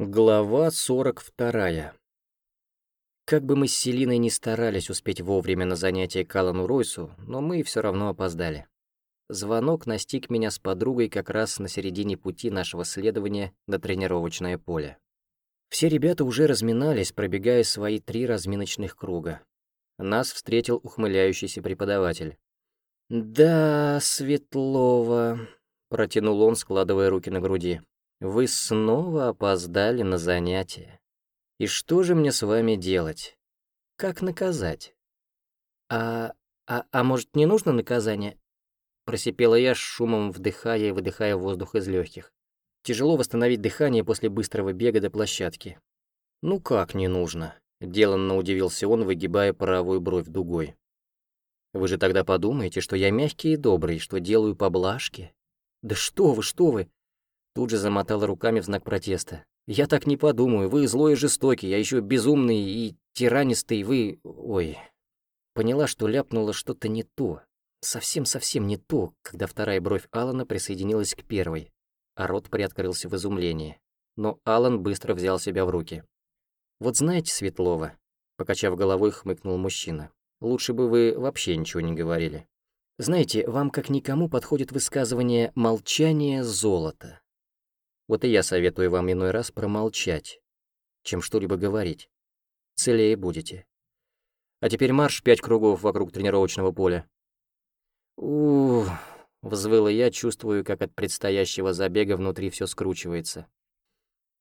Глава 42. Как бы мы с Селиной не старались успеть вовремя на занятие к Алану Ройсу, но мы все равно опоздали. Звонок настиг меня с подругой как раз на середине пути нашего следования на тренировочное поле. Все ребята уже разминались, пробегая свои три разминочных круга. Нас встретил ухмыляющийся преподаватель. «Да, Светлова», — протянул он, складывая руки на груди. Вы снова опоздали на занятие. И что же мне с вами делать? Как наказать? А, а, а может, не нужно наказание? Просипела я с шумом, вдыхая и выдыхая воздух из легких. Тяжело восстановить дыхание после быстрого бега до площадки. Ну как не нужно? Деланно удивился он, выгибая правую бровь дугой. Вы же тогда подумаете, что я мягкий и добрый, что делаю поблажки? Да что вы, что вы? Тут же замотала руками в знак протеста. «Я так не подумаю, вы злой и жестокий, я еще безумный и тиранистый, вы... Ой...» Поняла, что ляпнула что-то не то. Совсем-совсем не то, когда вторая бровь Алана присоединилась к первой, а рот приоткрылся в изумлении. Но Алан быстро взял себя в руки. «Вот знаете, Светлова», — покачав головой, хмыкнул мужчина, «лучше бы вы вообще ничего не говорили. Знаете, вам как никому подходит высказывание «молчание золото». Вот и я советую вам иной раз промолчать, чем что-либо говорить. Целее будете. А теперь марш пять кругов вокруг тренировочного поля. Ух, взвыла я, чувствую, как от предстоящего забега внутри все скручивается.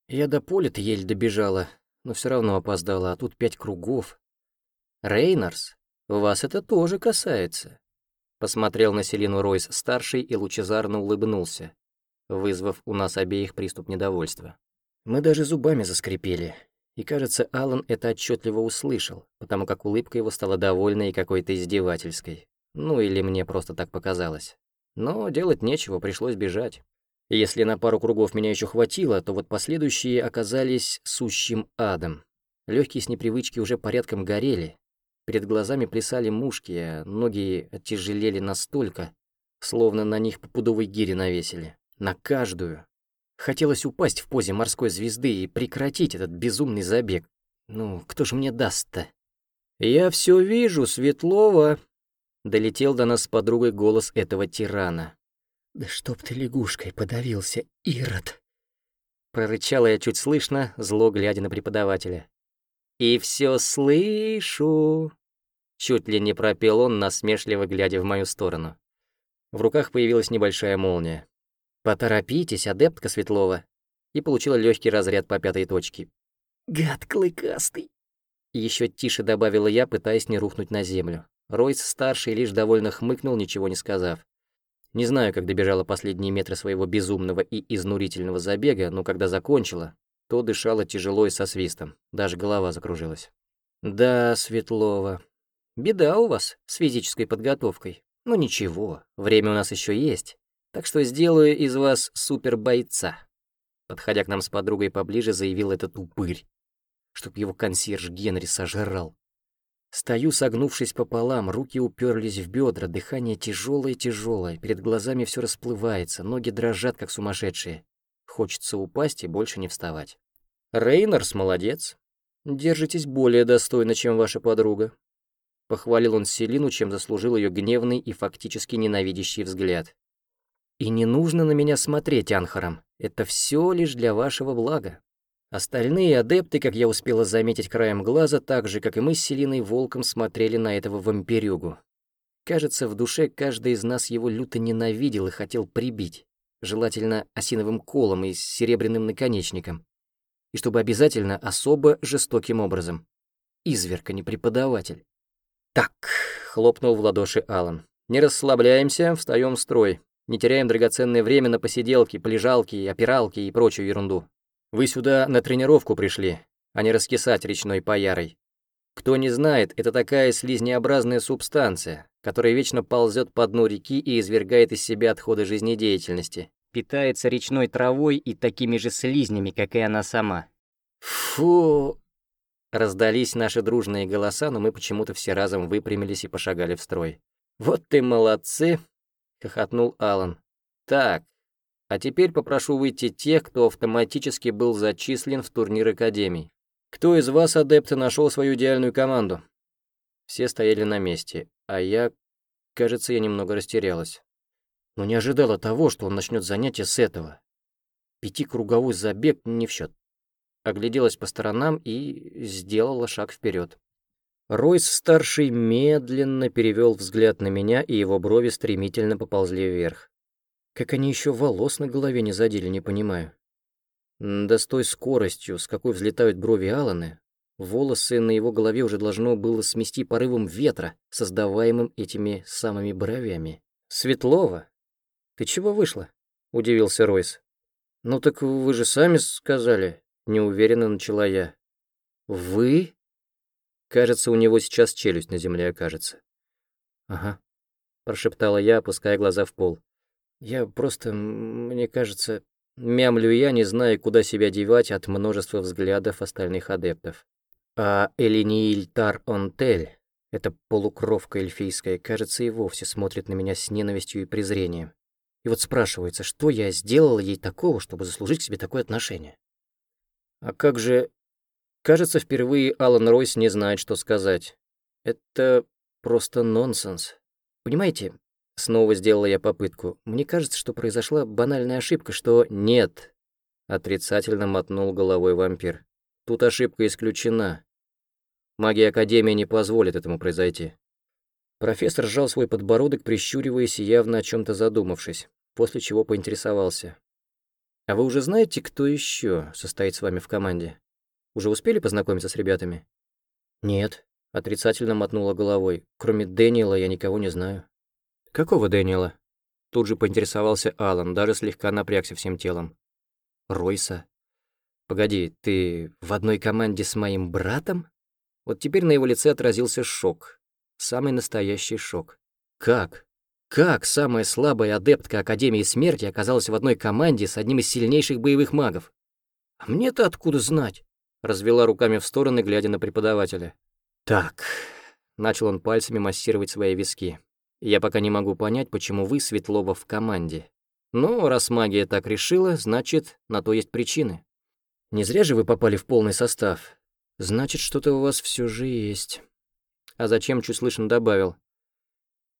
Я до поля-то еле добежала, но все равно опоздала, а тут пять кругов. Рейнарс, вас это тоже касается. Посмотрел на Селину Ройс-старший и лучезарно улыбнулся, вызвав у нас обеих приступ недовольства. Мы даже зубами заскрипели, и, кажется, Алан это отчетливо услышал, потому как улыбка его стала довольной и какой-то издевательской. Ну или мне просто так показалось. Но делать нечего, пришлось бежать. Если на пару кругов меня еще хватило, то вот последующие оказались сущим адом. Легкие с непривычки уже порядком горели. Перед глазами плясали мушки, а ноги оттяжелели настолько, словно на них по пудовой гире навесили. На каждую. Хотелось упасть в позе морской звезды и прекратить этот безумный забег. Ну, кто же мне даст-то? «Я все вижу, Светлова!» Долетел до нас с подругой голос этого тирана. «Да чтоб ты лягушкой подавился, Ирод!» Прорычала я чуть слышно, зло глядя на преподавателя. «И все слышу!» Чуть ли не пропел он, насмешливо глядя в мою сторону. В руках появилась небольшая молния. «Поторопитесь, адептка Светлова!» и получила легкий разряд по пятой точке. «Гад клыкастый!» Еще тише добавила я, пытаясь не рухнуть на землю. Ройс-старший лишь довольно хмыкнул, ничего не сказав. Не знаю, как добежала последние метры своего безумного и изнурительного забега, но когда закончила, то дышала тяжело и со свистом, даже голова закружилась. «Да, Светлова, беда у вас с физической подготовкой. Но ничего, время у нас еще есть. Так что сделаю из вас супербойца. Подходя к нам с подругой поближе, заявил этот упырь, чтоб его консьерж Генри сожрал. Стою, согнувшись пополам, руки уперлись в бедра, дыхание тяжелое-тяжелое, перед глазами все расплывается, ноги дрожат, как сумасшедшие. Хочется упасть и больше не вставать. Рейнарс молодец. Держитесь более достойно, чем ваша подруга. Похвалил он Селину, чем заслужил ее гневный и фактически ненавидящий взгляд. И не нужно на меня смотреть, Анхарам. Это все лишь для вашего блага. Остальные адепты, как я успела заметить краем глаза, так же, как и мы с Селиной Волком, смотрели на этого вампирюгу. Кажется, в душе каждый из нас его люто ненавидел и хотел прибить, желательно осиновым колом и с серебряным наконечником. И чтобы обязательно особо жестоким образом. Изверка, не преподаватель. «Так», — хлопнул в ладоши Алан. «Не расслабляемся, встаем в строй. Не теряем драгоценное время на посиделки, полежалки, опиралки и прочую ерунду. Вы сюда на тренировку пришли, а не раскисать речной паярой. Кто не знает, это такая слизнеобразная субстанция, которая вечно ползет по дну реки и извергает из себя отходы жизнедеятельности. Питается речной травой и такими же слизнями, как и она сама. Фу! Раздались наши дружные голоса, но мы почему-то все разом выпрямились и пошагали в строй. «Вот ты молодцы!» — хохотнул Алан. «Так, А теперь попрошу выйти тех, кто автоматически был зачислен в турнир Академий. Кто из вас, адепты, нашел свою идеальную команду? Все стояли на месте, а я, кажется, я немного растерялась. Но не ожидала того, что он начнет занятие с этого. Пятикруговой забег не в счет. Огляделась по сторонам и сделала шаг вперед. Ройс-старший медленно перевел взгляд на меня, и его брови стремительно поползли вверх. Как они еще волос на голове не задели, не понимаю. Да с той скоростью, с какой взлетают брови Аланы, волосы на его голове уже должно было смести порывом ветра, создаваемым этими самыми бровями. «Светлова? Ты чего вышла?» — удивился Ройс. «Ну так вы же сами сказали», — неуверенно начала я. «Вы?» Кажется, у него сейчас челюсть на земле окажется. «Ага», — прошептала я, опуская глаза в пол. Я просто, мне кажется, мямлю я, не зная, куда себя девать от множества взглядов остальных адептов. А Элинииль Тар-Онтель, эта полукровка эльфийская, кажется, и вовсе смотрит на меня с ненавистью и презрением. И вот спрашивается, что я сделала ей такого, чтобы заслужить к себе такое отношение? А как же... Кажется, впервые Алан Ройс не знает, что сказать. Это просто нонсенс. Понимаете, Снова сделала я попытку. Мне кажется, что произошла банальная ошибка, что нет. Отрицательно мотнул головой вампир. Тут ошибка исключена. Магия Академии не позволит этому произойти. Профессор сжал свой подбородок, прищуриваясь и явно о чем то задумавшись, после чего поинтересовался. «А вы уже знаете, кто еще состоит с вами в команде? Уже успели познакомиться с ребятами?» «Нет», — отрицательно мотнула головой. «Кроме Дэниела я никого не знаю». «Какого Дэниела?» Тут же поинтересовался Алан, даже слегка напрягся всем телом. «Ройса? Погоди, ты в одной команде с моим братом?» Вот теперь на его лице отразился шок. Самый настоящий шок. «Как? Как самая слабая адептка Академии Смерти оказалась в одной команде с одним из сильнейших боевых магов? А мне-то откуда знать?» Развела руками в стороны, глядя на преподавателя. «Так...» — начал он пальцами массировать свои виски. Я пока не могу понять, почему вы, Светлова, в команде. Но раз магия так решила, значит, на то есть причины. Не зря же вы попали в полный состав. Значит, что-то у вас все же есть. А зачем, чуть слышно добавил.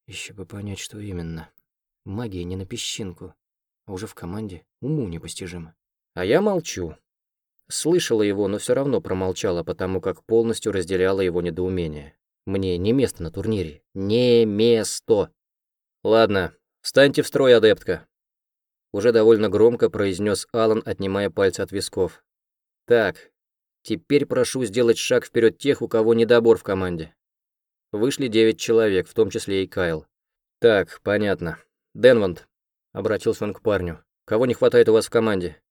Еще бы понять, что именно. Магия не на песчинку, а уже в команде. Уму непостижимо. А я молчу. Слышала его, но все равно промолчала, потому как полностью разделяла его недоумение. Мне не место на турнире. Не место. Ладно, встаньте в строй, адептка. Уже довольно громко произнес Алан, отнимая пальцы от висков. Так, теперь прошу сделать шаг вперед тех, у кого недобор в команде. Вышли девять человек, в том числе и Кайл. Так, понятно. Денванд, обратился он к парню. Кого не хватает у вас в команде?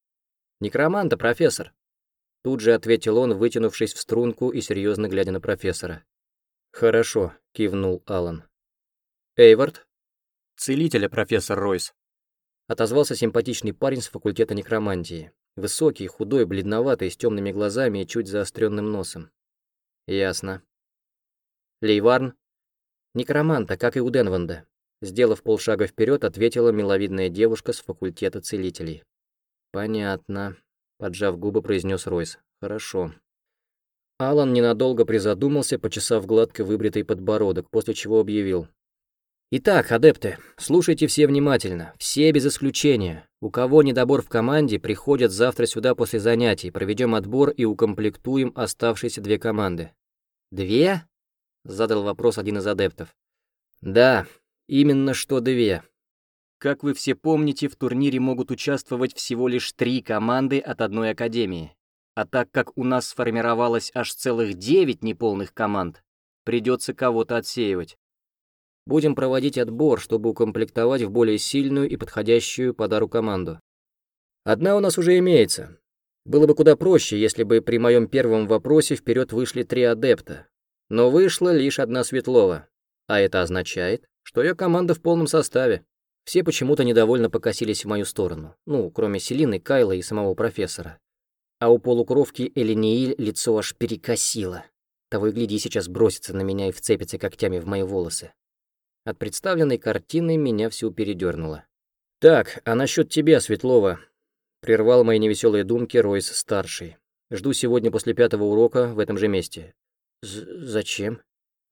Некроманта, профессор. Тут же ответил он, вытянувшись в струнку и серьезно глядя на профессора. «Хорошо», — кивнул Алан. «Эйвард?» «Целителя, профессор Ройс», — отозвался симпатичный парень с факультета некромантии. Высокий, худой, бледноватый, с темными глазами и чуть заостренным носом. «Ясно». «Лейварн?» «Некроманта, как и у Денванда», — сделав полшага вперед, ответила миловидная девушка с факультета целителей. «Понятно», — поджав губы, произнес Ройс. «Хорошо». Алан ненадолго призадумался, почесав гладко выбритый подбородок, после чего объявил. «Итак, адепты, слушайте все внимательно, все без исключения. У кого недобор в команде, приходят завтра сюда после занятий, проведем отбор и укомплектуем оставшиеся две команды». «Две?» — задал вопрос один из адептов. «Да, именно что две. Как вы все помните, в турнире могут участвовать всего лишь три команды от одной академии. А так как у нас сформировалось аж целых девять неполных команд, придется кого-то отсеивать. Будем проводить отбор, чтобы укомплектовать в более сильную и подходящую подару команду. Одна у нас уже имеется. Было бы куда проще, если бы при моем первом вопросе вперед вышли три адепта. Но вышла лишь одна Светлова. А это означает, что ее команда в полном составе. Все почему-то недовольно покосились в мою сторону. Ну, кроме Селины, Кайла и самого профессора а у полукровки Элинииль лицо аж перекосило. Того и гляди, сейчас бросится на меня и вцепится когтями в мои волосы. От представленной картины меня всю передернуло. «Так, а насчет тебя, Светлова?» Прервал мои невеселые думки Ройс-старший. «Жду сегодня после пятого урока в этом же месте». «Зачем?»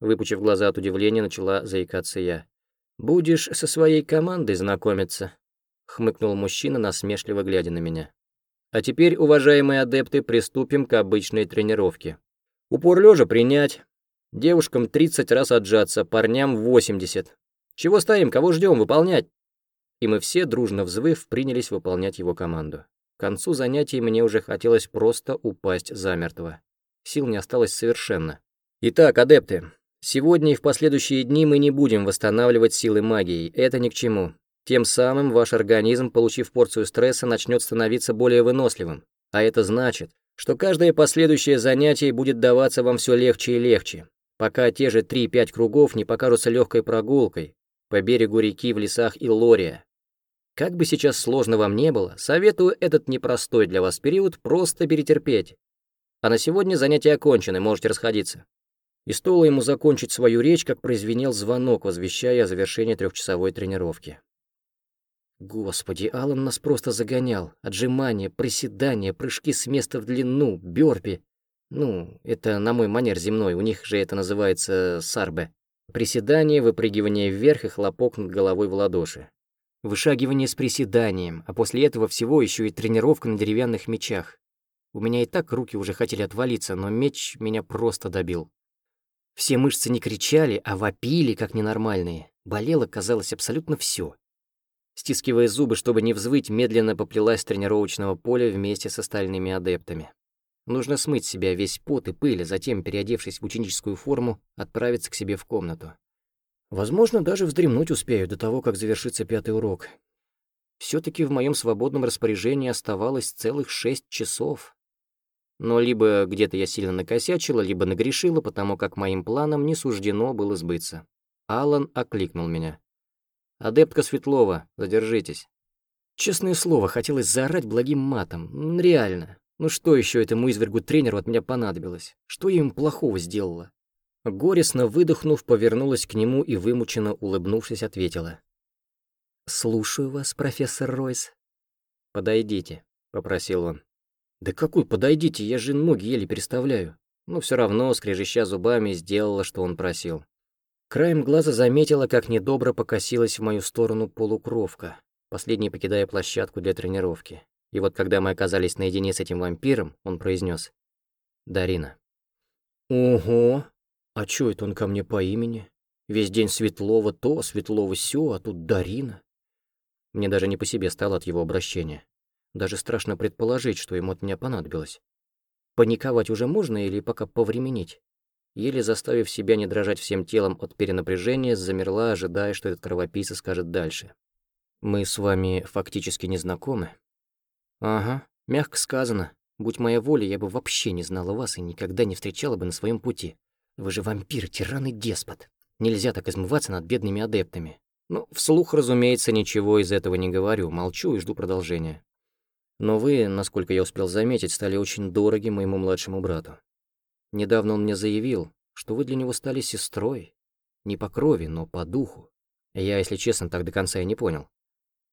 Выпучив глаза от удивления, начала заикаться я. «Будешь со своей командой знакомиться», — хмыкнул мужчина, насмешливо глядя на меня. «А теперь, уважаемые адепты, приступим к обычной тренировке. Упор лежа принять, девушкам 30 раз отжаться, парням 80. Чего стоим, кого ждем, выполнять?» И мы все, дружно взвыв, принялись выполнять его команду. К концу занятий мне уже хотелось просто упасть замертво. Сил не осталось совершенно. Итак, адепты, Сегодня и в последующие дни мы не будем восстанавливать силы магии, это ни к чему. Тем самым ваш организм, получив порцию стресса, начнет становиться более выносливым. А это значит, что каждое последующее занятие будет даваться вам все легче и легче, пока те же 3-5 кругов не покажутся легкой прогулкой по берегу реки в лесах Иллория. Как бы сейчас сложно вам не было, советую этот непростой для вас период просто перетерпеть. А на сегодня занятия окончены, можете расходиться. И стоило ему закончить свою речь, как прозвенел звонок, возвещая о завершении трехчасовой тренировки. Господи, Алан нас просто загонял. Отжимания, приседания, прыжки с места в длину, бёрпи. Ну, это на мой манер земной, у них же это называется сарбе. Приседание, выпрыгивание вверх и хлопок над головой в ладоши. Вышагивание с приседанием, а после этого всего еще и тренировка на деревянных мечах. У меня и так руки уже хотели отвалиться, но меч меня просто добил. Все мышцы не кричали, а вопили, как ненормальные. Болело, казалось, абсолютно все. Стискивая зубы, чтобы не взвыть, медленно поплелась с тренировочного поля вместе с остальными адептами. Нужно смыть с себя весь пот и пыль, а затем, переодевшись в ученическую форму, отправиться к себе в комнату. Возможно, даже вздремнуть успею до того, как завершится пятый урок. все таки в моем свободном распоряжении оставалось целых шесть часов. Но либо где-то я сильно накосячила, либо нагрешила, потому как моим планам не суждено было сбыться. Алан окликнул меня. «Адептка Светлова, задержитесь». Честное слово, хотелось заорать благим матом. Реально. Ну что еще этому извергу-тренеру от меня понадобилось? Что я им плохого сделала? Горестно выдохнув, повернулась к нему и, вымученно улыбнувшись, ответила. «Слушаю вас, профессор Ройс». «Подойдите», — попросил он. «Да какой, подойдите, я же ноги еле переставляю». Но все равно, скрежеща зубами, сделала, что он просил. Краем глаза заметила, как недобро покосилась в мою сторону полукровка, последний покидая площадку для тренировки. И вот когда мы оказались наедине с этим вампиром, он произнес: «Дарина». «Ого! А чё это он ко мне по имени? Весь день Светлова то, Светлова сё, а тут Дарина». Мне даже не по себе стало от его обращения. Даже страшно предположить, что ему от меня понадобилось. Паниковать уже можно или пока повременить? Еле заставив себя не дрожать всем телом от перенапряжения, замерла, ожидая, что этот кровопийца скажет дальше. «Мы с вами фактически не знакомы?» «Ага, мягко сказано. Будь моя воля, я бы вообще не знала вас и никогда не встречала бы на своем пути. Вы же вампир, тиран и деспот. Нельзя так измываться над бедными адептами. Ну, вслух, разумеется, ничего из этого не говорю, молчу и жду продолжения. Но вы, насколько я успел заметить, стали очень дороги моему младшему брату. Недавно он мне заявил, что вы для него стали сестрой. Не по крови, но по духу. Я, если честно, так до конца и не понял.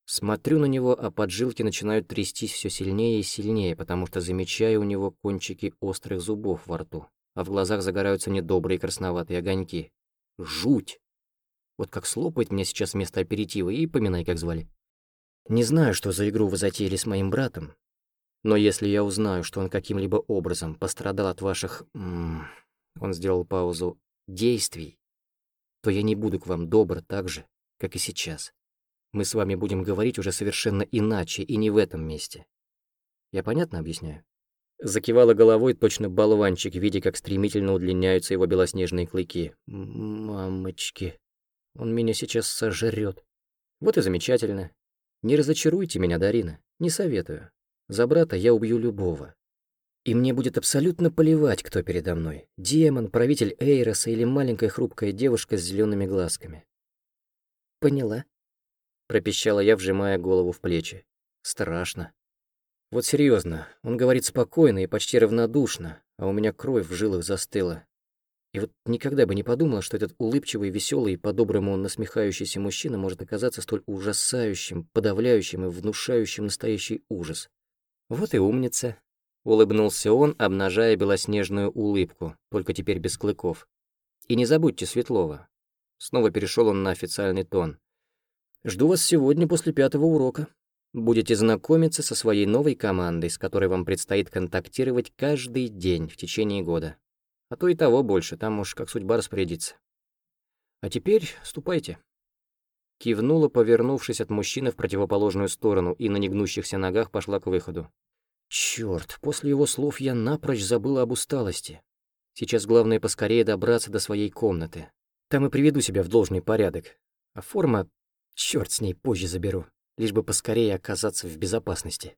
Смотрю на него, а поджилки начинают трястись все сильнее и сильнее, потому что замечаю у него кончики острых зубов во рту, а в глазах загораются недобрые красноватые огоньки. Жуть! Вот как слопает меня сейчас вместо аперитива, и поминай, как звали. Не знаю, что за игру вы затеяли с моим братом, но если я узнаю, что он каким-либо образом пострадал от ваших... М он сделал паузу. Действий, то я не буду к вам добр так же, как и сейчас. Мы с вами будем говорить уже совершенно иначе и не в этом месте. Я понятно объясняю? Закивала головой точно болванчик, видя, как стремительно удлиняются его белоснежные клыки. Мамочки, он меня сейчас сожрет. Вот и замечательно. Не разочаруйте меня, Дарина, не советую. За брата я убью любого. И мне будет абсолютно поливать, кто передо мной. Демон, правитель Эйроса или маленькая хрупкая девушка с зелеными глазками. Поняла. Пропищала я, вжимая голову в плечи. Страшно. Вот серьезно, он говорит спокойно и почти равнодушно, а у меня кровь в жилах застыла. И вот никогда бы не подумала, что этот улыбчивый, веселый, по-доброму насмехающийся мужчина может оказаться столь ужасающим, подавляющим и внушающим настоящий ужас. Вот и умница. Улыбнулся он, обнажая белоснежную улыбку, только теперь без клыков. И не забудьте Светлова. Снова перешел он на официальный тон. Жду вас сегодня после пятого урока. Будете знакомиться со своей новой командой, с которой вам предстоит контактировать каждый день в течение года. А то и того больше, там уж как судьба распорядится. А теперь ступайте. Кивнула, повернувшись от мужчины в противоположную сторону, и на негнущихся ногах пошла к выходу. Чёрт, после его слов я напрочь забыла об усталости. Сейчас главное поскорее добраться до своей комнаты. Там и приведу себя в должный порядок. А форма, чёрт с ней, позже заберу, лишь бы поскорее оказаться в безопасности.